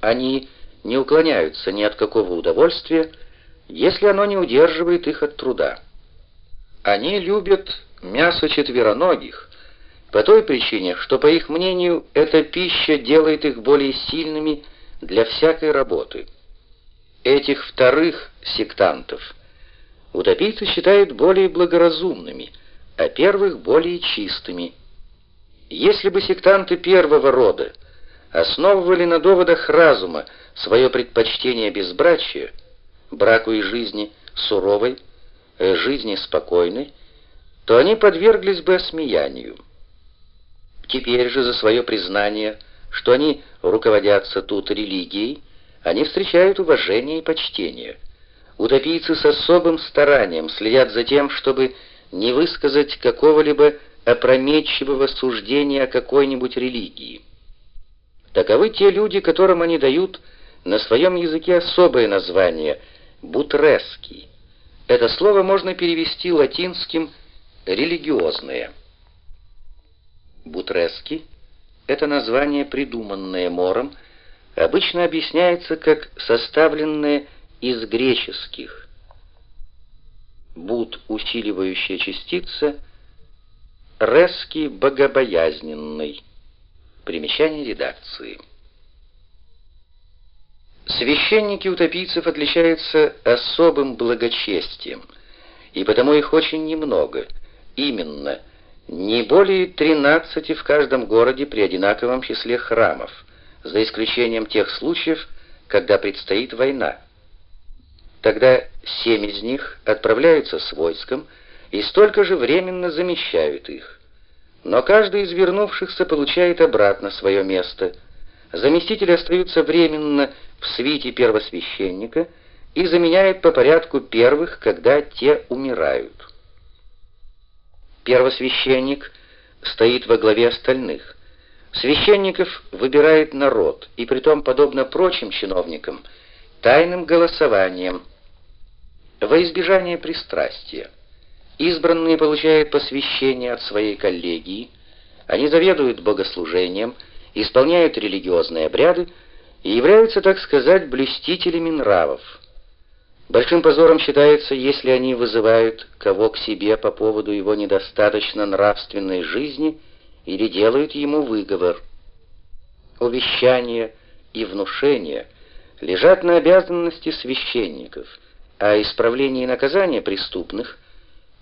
Они не уклоняются ни от какого удовольствия, если оно не удерживает их от труда. Они любят мясо четвероногих по той причине, что, по их мнению, эта пища делает их более сильными для всякой работы. Этих вторых сектантов утопийцы считают более благоразумными, а первых более чистыми. Если бы сектанты первого рода основывали на доводах разума свое предпочтение безбрачия, браку и жизни суровой, э, жизни спокойной, то они подверглись бы осмеянию. Теперь же за свое признание, что они руководятся тут религией, они встречают уважение и почтение. Утопийцы с особым старанием следят за тем, чтобы не высказать какого-либо опрометчивого суждения о какой-нибудь религии. Таковы те люди, которым они дают на своем языке особое название «бутрески». Это слово можно перевести латинским «религиозное». Бутрески — это название, придуманное Мором, обычно объясняется как составленное из греческих. Бут — усиливающая частица, рески — богобоязненный. Примечание редакции. Священники утопийцев отличаются особым благочестием, и потому их очень немного, именно не более 13 в каждом городе при одинаковом числе храмов, за исключением тех случаев, когда предстоит война. Тогда семь из них отправляются с войском и столько же временно замещают их но каждый из вернувшихся получает обратно свое место. Заместители остаются временно в свите первосвященника и заменяют по порядку первых, когда те умирают. Первосвященник стоит во главе остальных. Священников выбирает народ, и притом, подобно прочим чиновникам, тайным голосованием, во избежание пристрастия. Избранные получают посвящение от своей коллегии, они заведуют богослужением, исполняют религиозные обряды и являются, так сказать, блюстителями нравов. Большим позором считается, если они вызывают кого к себе по поводу его недостаточно нравственной жизни или делают ему выговор. Увещания и внушения лежат на обязанности священников, а исправление и наказание преступных –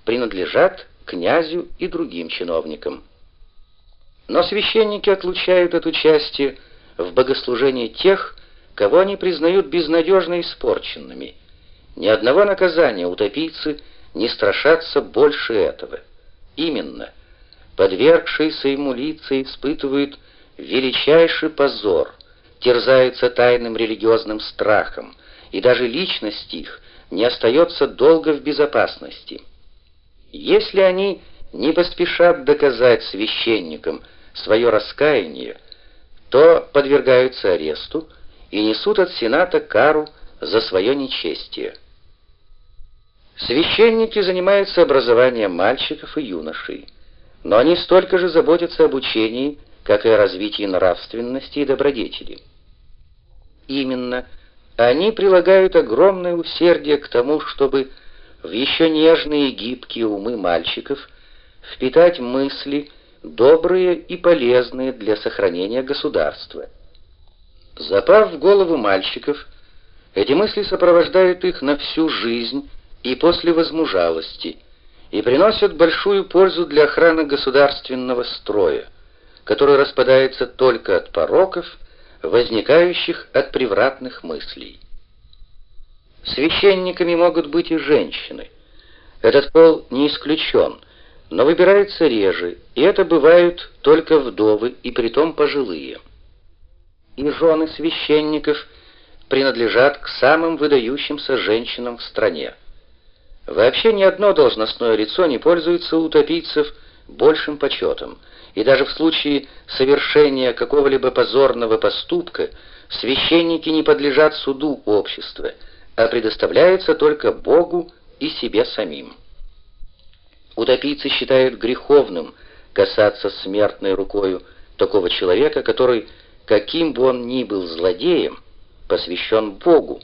принадлежат князю и другим чиновникам. Но священники отлучают от участия в богослужении тех, кого они признают безнадежно испорченными. Ни одного наказания утопийцы не страшатся больше этого. Именно, подвергшиеся ему лица испытывают величайший позор, терзаются тайным религиозным страхом, и даже личность их не остается долго в безопасности. Если они не поспешат доказать священникам свое раскаяние, то подвергаются аресту и несут от Сената кару за свое нечестие. Священники занимаются образованием мальчиков и юношей, но они столько же заботятся об учении, как и о развитии нравственности и добродетели. Именно они прилагают огромное усердие к тому, чтобы в еще нежные и гибкие умы мальчиков впитать мысли, добрые и полезные для сохранения государства. Запав в голову мальчиков, эти мысли сопровождают их на всю жизнь и после возмужалости, и приносят большую пользу для охраны государственного строя, который распадается только от пороков, возникающих от превратных мыслей. Священниками могут быть и женщины. Этот пол не исключен, но выбирается реже, и это бывают только вдовы, и притом пожилые. И жены священников принадлежат к самым выдающимся женщинам в стране. Вообще ни одно должностное лицо не пользуется у утопийцев большим почетом, и даже в случае совершения какого-либо позорного поступка священники не подлежат суду общества – а предоставляется только Богу и себе самим. Утопийцы считают греховным касаться смертной рукою такого человека, который, каким бы он ни был злодеем, посвящен Богу,